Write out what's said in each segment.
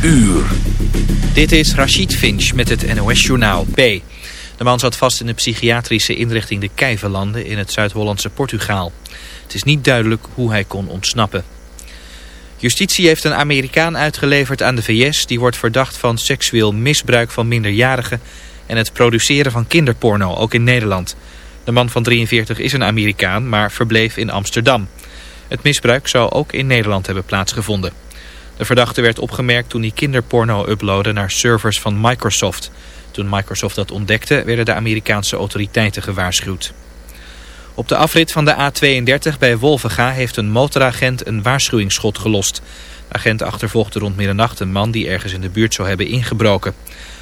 Uur. Dit is Rachid Finch met het NOS-journaal P. De man zat vast in de psychiatrische inrichting de Kijverlanden in het Zuid-Hollandse Portugaal. Het is niet duidelijk hoe hij kon ontsnappen. Justitie heeft een Amerikaan uitgeleverd aan de VS... die wordt verdacht van seksueel misbruik van minderjarigen... en het produceren van kinderporno, ook in Nederland. De man van 43 is een Amerikaan, maar verbleef in Amsterdam. Het misbruik zou ook in Nederland hebben plaatsgevonden. De verdachte werd opgemerkt toen hij kinderporno uploadde naar servers van Microsoft. Toen Microsoft dat ontdekte werden de Amerikaanse autoriteiten gewaarschuwd. Op de afrit van de A32 bij Wolvega heeft een motoragent een waarschuwingsschot gelost. De agent achtervolgde rond middernacht een man die ergens in de buurt zou hebben ingebroken.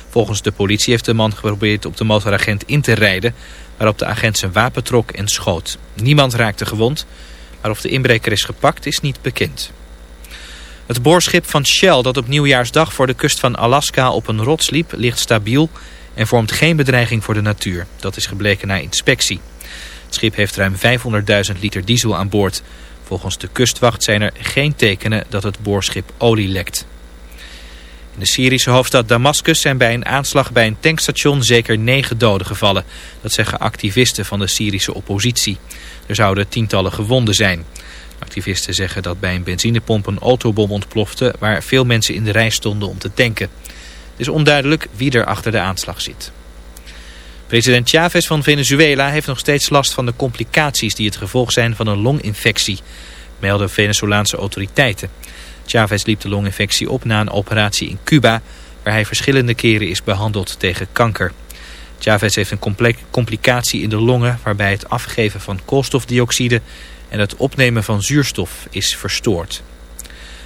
Volgens de politie heeft de man geprobeerd op de motoragent in te rijden... waarop de agent zijn wapen trok en schoot. Niemand raakte gewond, maar of de inbreker is gepakt is niet bekend. Het boorschip van Shell dat op nieuwjaarsdag voor de kust van Alaska op een rots liep ligt stabiel en vormt geen bedreiging voor de natuur. Dat is gebleken na inspectie. Het schip heeft ruim 500.000 liter diesel aan boord. Volgens de kustwacht zijn er geen tekenen dat het boorschip olie lekt. In de Syrische hoofdstad Damascus zijn bij een aanslag bij een tankstation zeker negen doden gevallen. Dat zeggen activisten van de Syrische oppositie. Er zouden tientallen gewonden zijn. Activisten zeggen dat bij een benzinepomp een autobom ontplofte waar veel mensen in de rij stonden om te tanken. Het is onduidelijk wie er achter de aanslag zit. President Chavez van Venezuela heeft nog steeds last van de complicaties die het gevolg zijn van een longinfectie, melden Venezolaanse autoriteiten. Chavez liep de longinfectie op na een operatie in Cuba, waar hij verschillende keren is behandeld tegen kanker. Chavez heeft een complicatie in de longen waarbij het afgeven van koolstofdioxide en het opnemen van zuurstof is verstoord.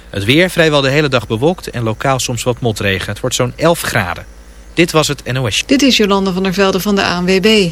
Het weer vrijwel de hele dag bewolkt en lokaal soms wat motregen. Het wordt zo'n 11 graden. Dit was het NOS. Dit is Jolande van der Velde van de ANWB.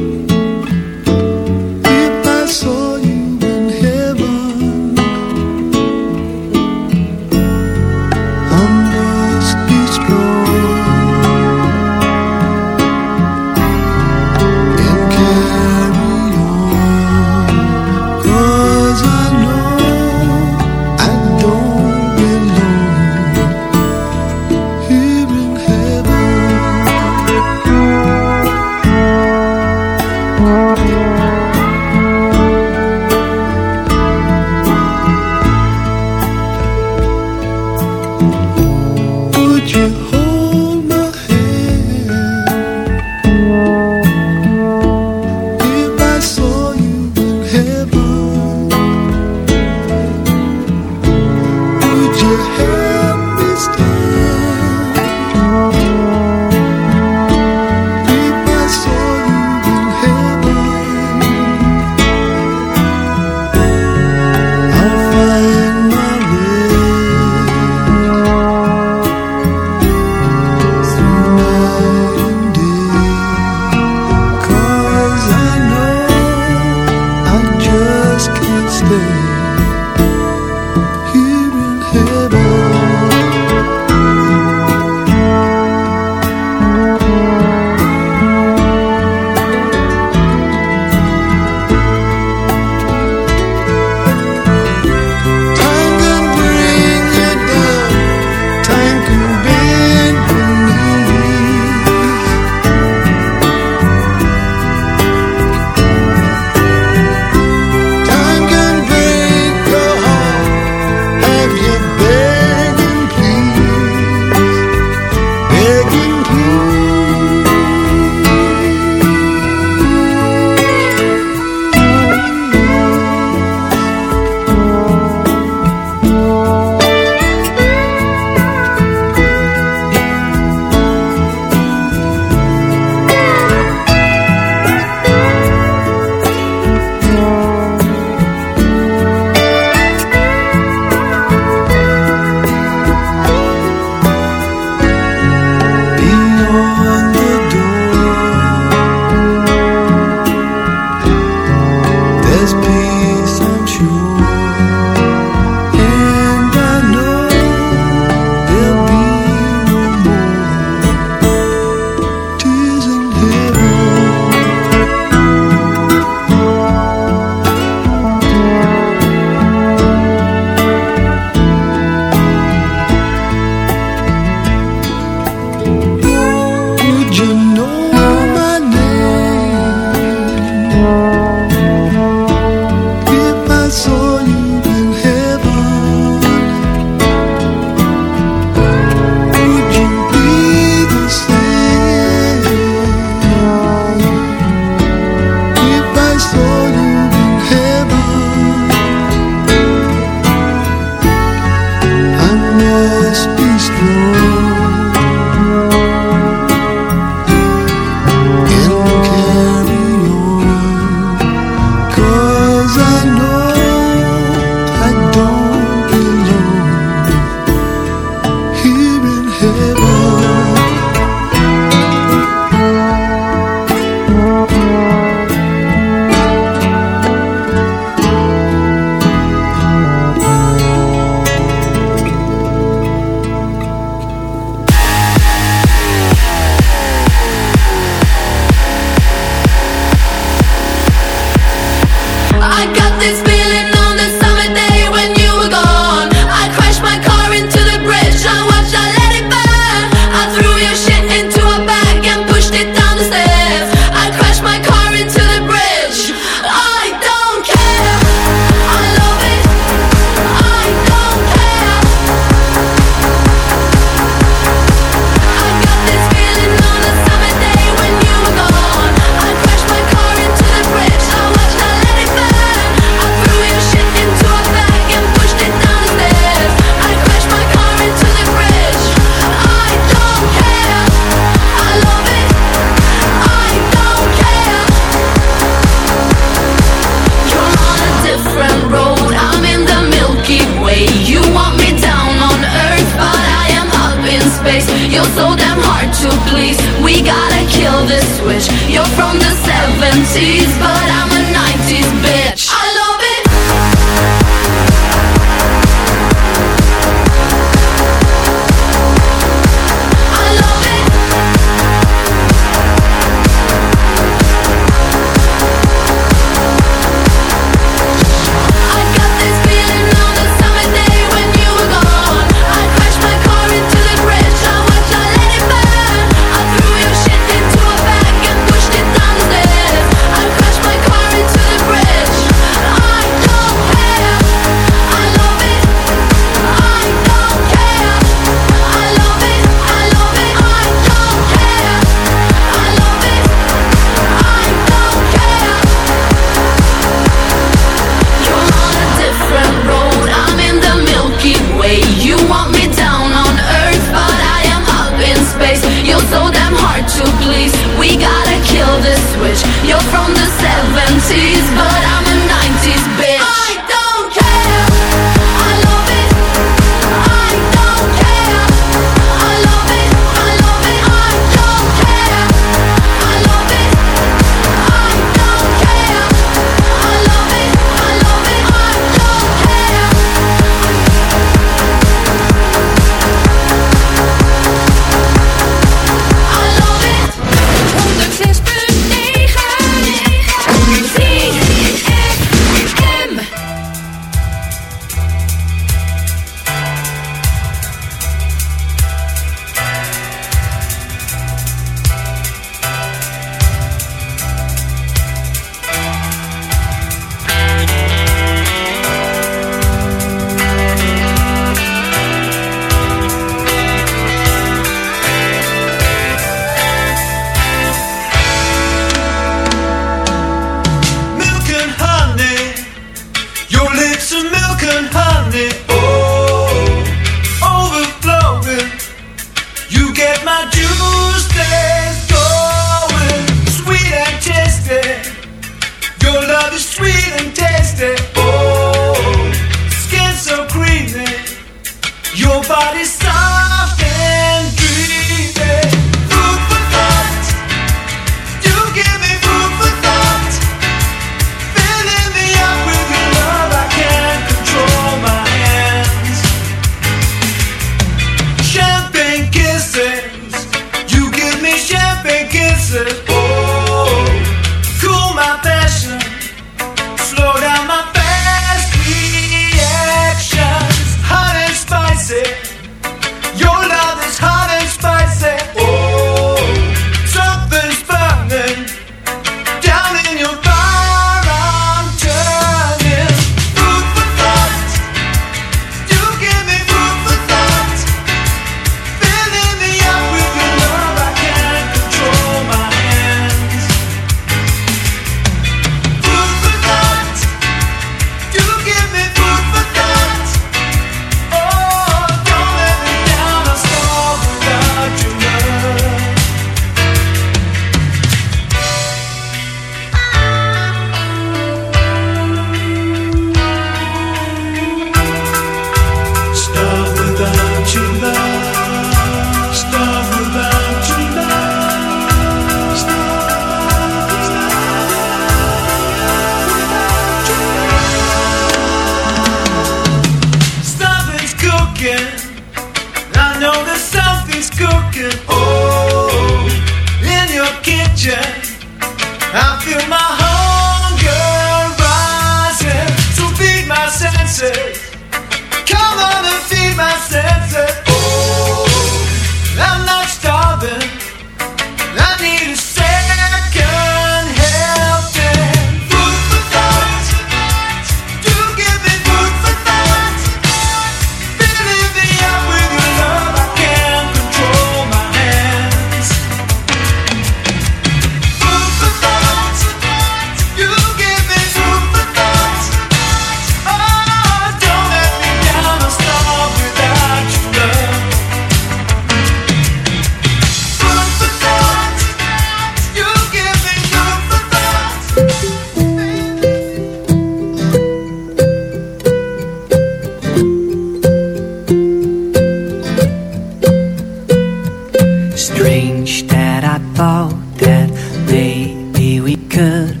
strange that I thought that maybe we could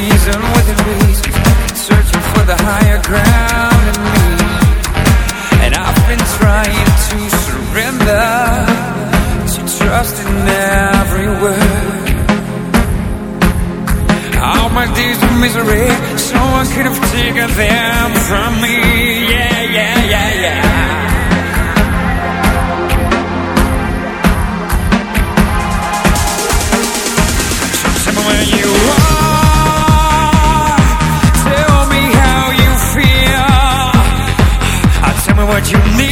reason with the reason Searching for the higher ground in me. And I've been trying to surrender To trust in every word. All my days of misery Someone could have taken them from me. Yeah, yeah, yeah, yeah. What you need.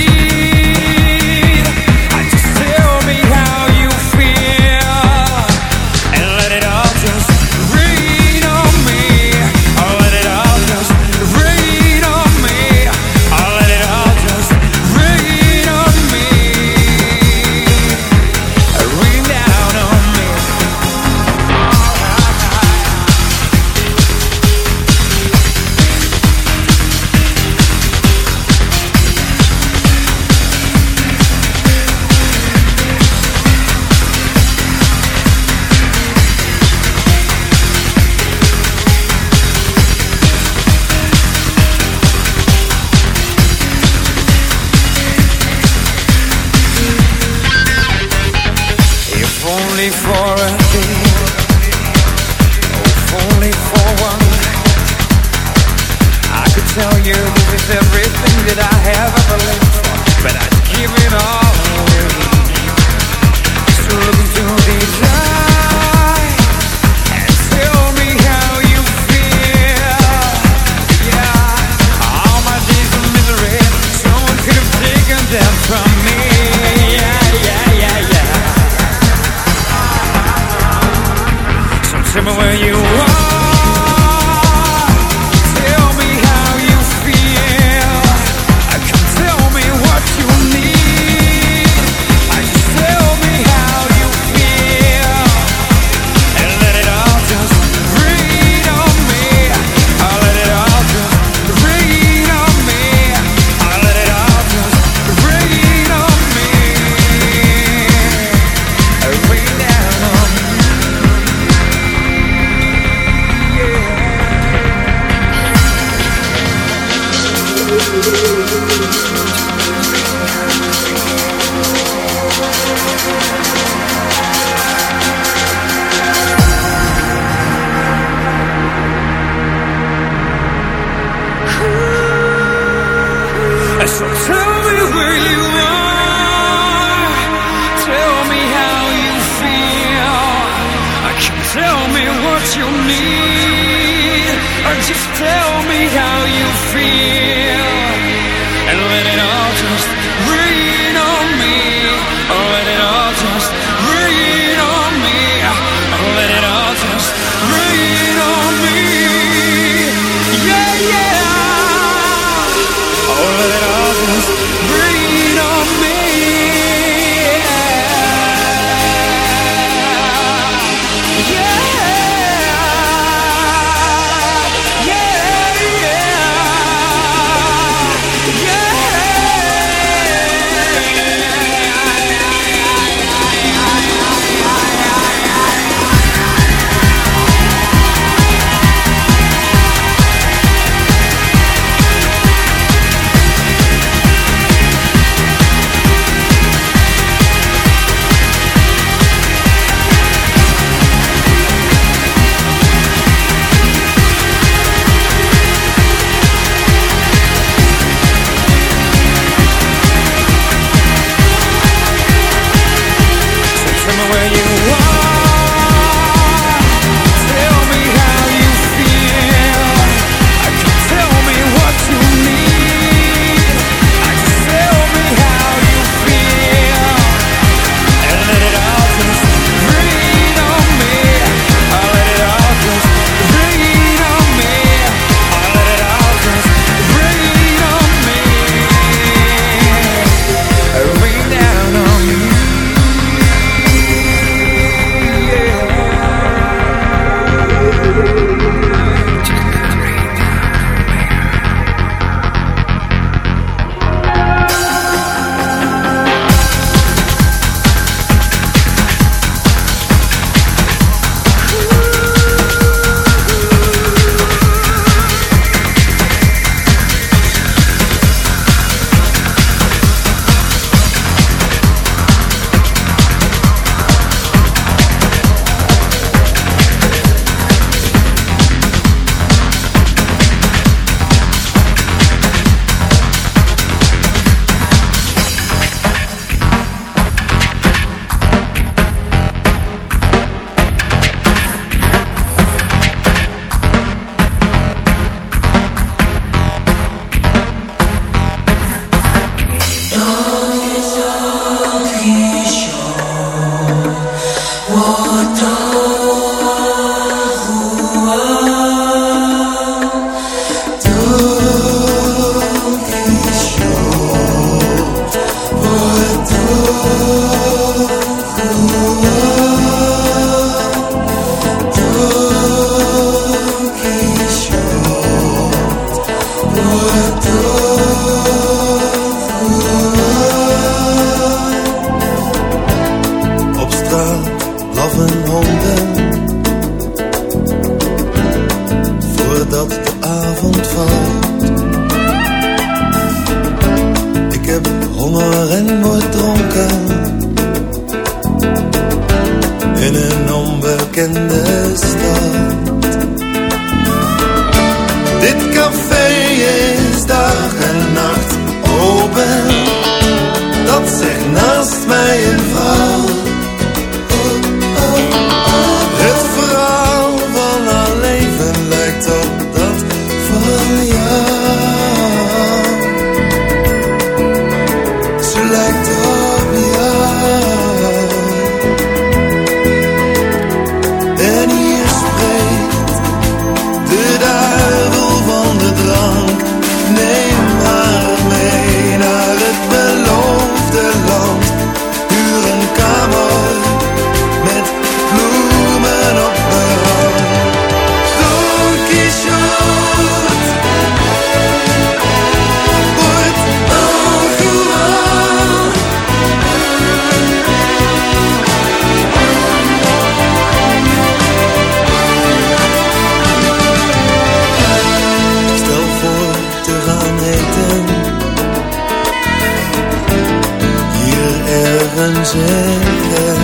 Zeggen.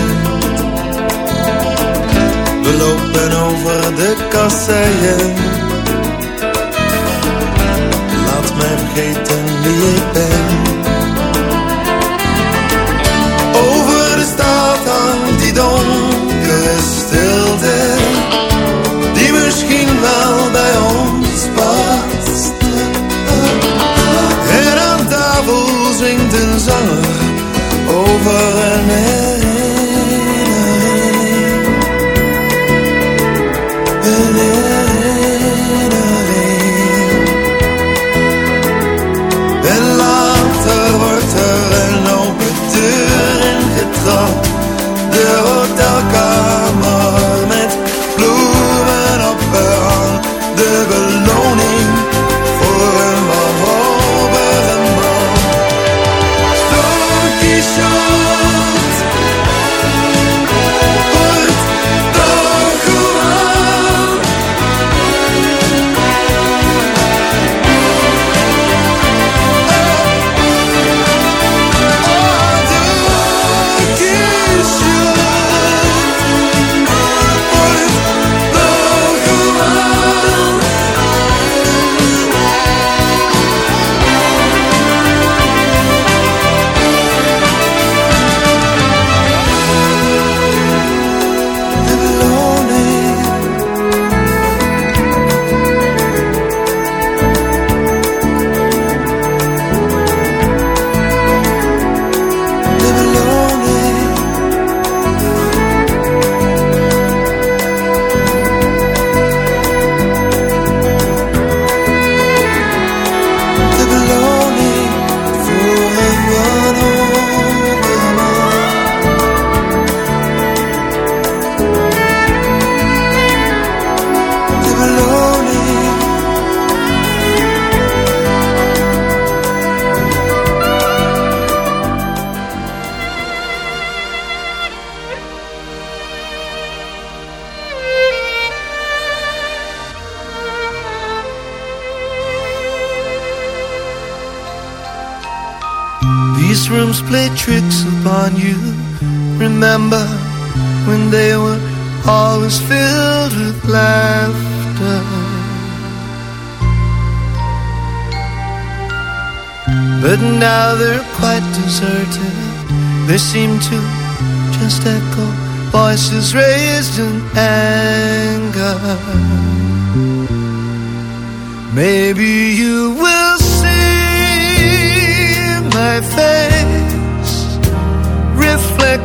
We lopen over de kasseien. Laat mij vergeten wie ik ben. Over de stad hangt die donkere stilte. Die misschien wel bij ons past. En aan tafel zingt een zanger over een they're quite deserted. They seem to just echo voices raised in anger. Maybe you will see my face reflected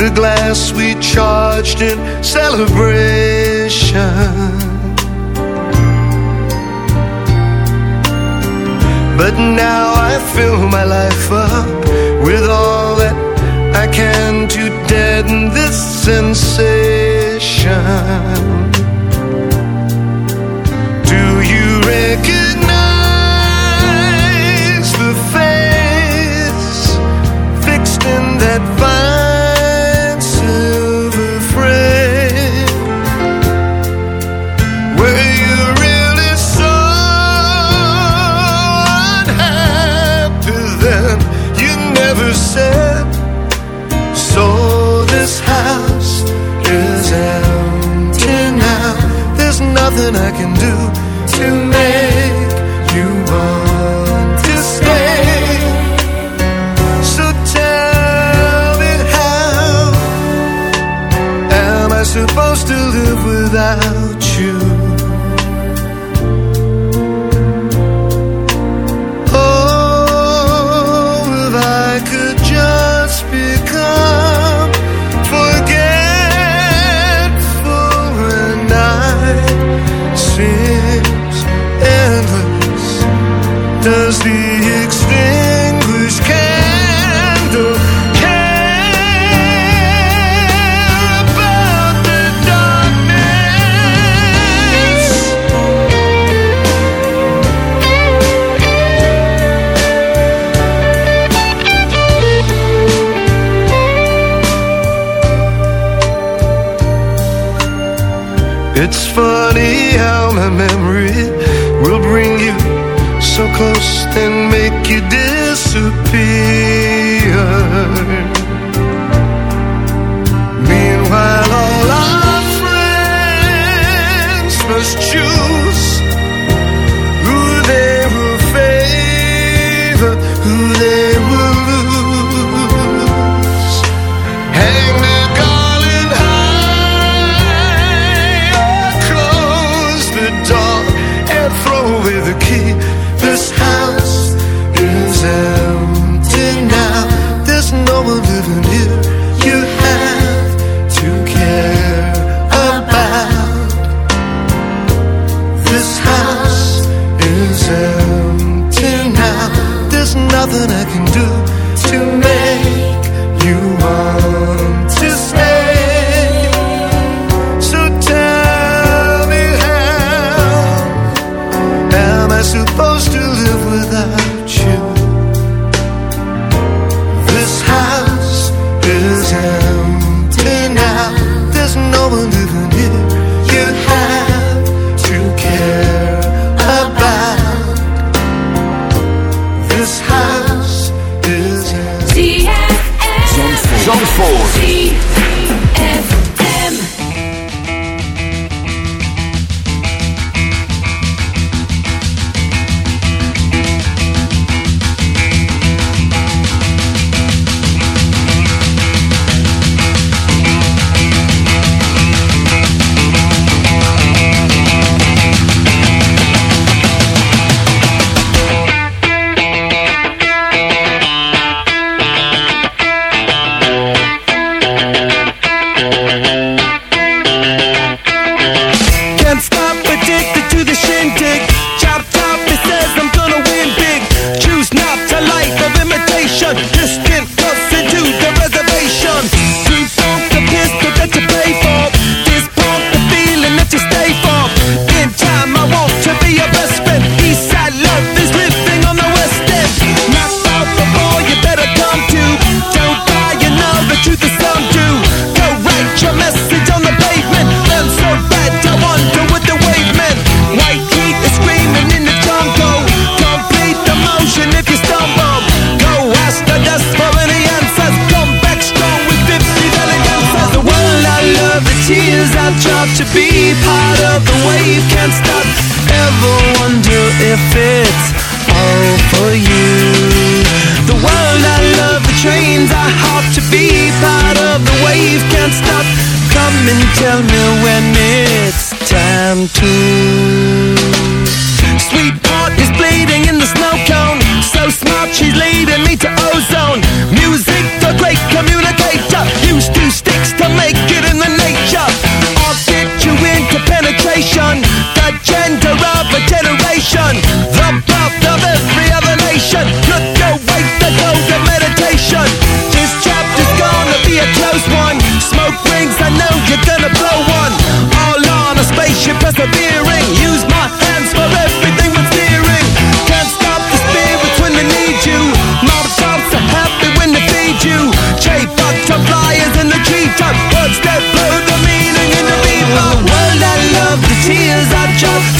the glass we charged in celebration. But now I fill my life up with all that I can to deaden this sensation. Do you recognize the face fixed in that fine nothing I can do to make you want to stay. So tell me how am I supposed to live without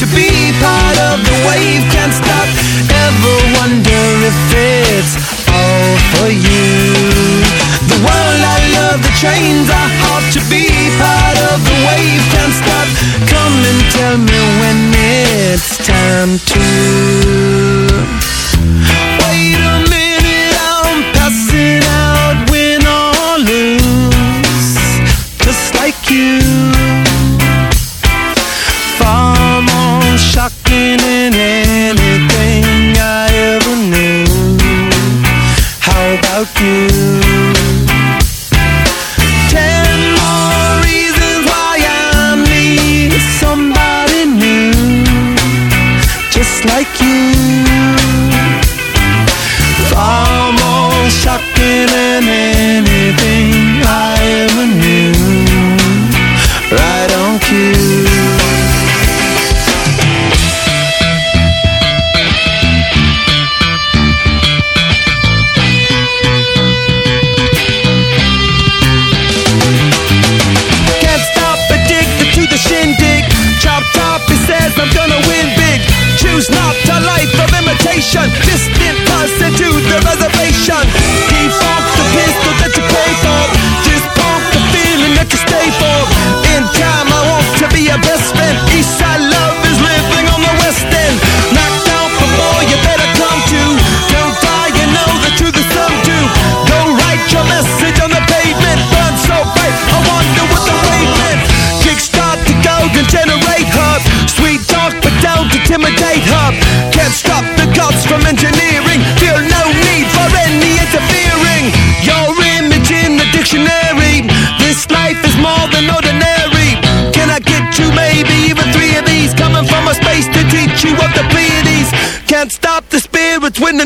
to be part of the wave. Can't stop. Ever wonder if it's all for you? The world I love, the trains I hop to be part of the wave. Can't stop. Come and tell me when it's time to.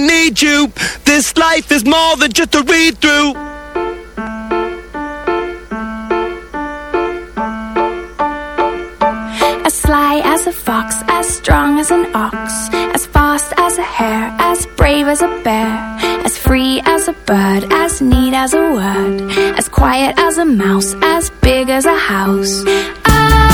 Need you. This life is more than just a read through. As sly as a fox, as strong as an ox, as fast as a hare, as brave as a bear, as free as a bird, as neat as a word, as quiet as a mouse, as big as a house. All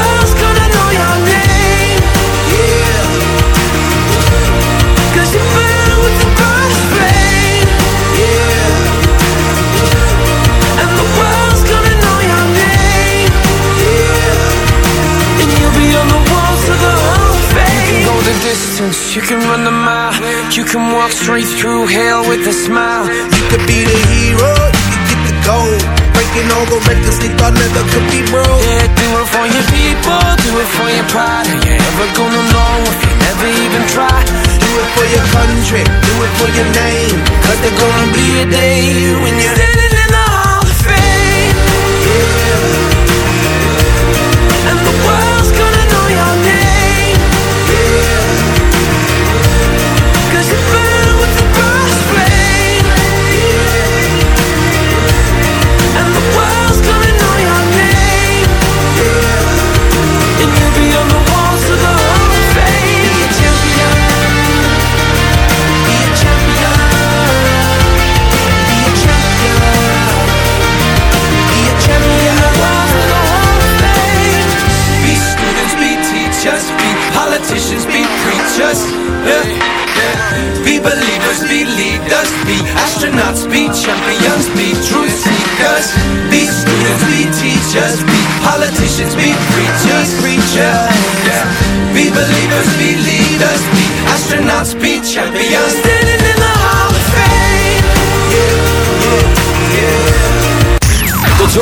trick, do it for your name. Cause there gonna be a day when you're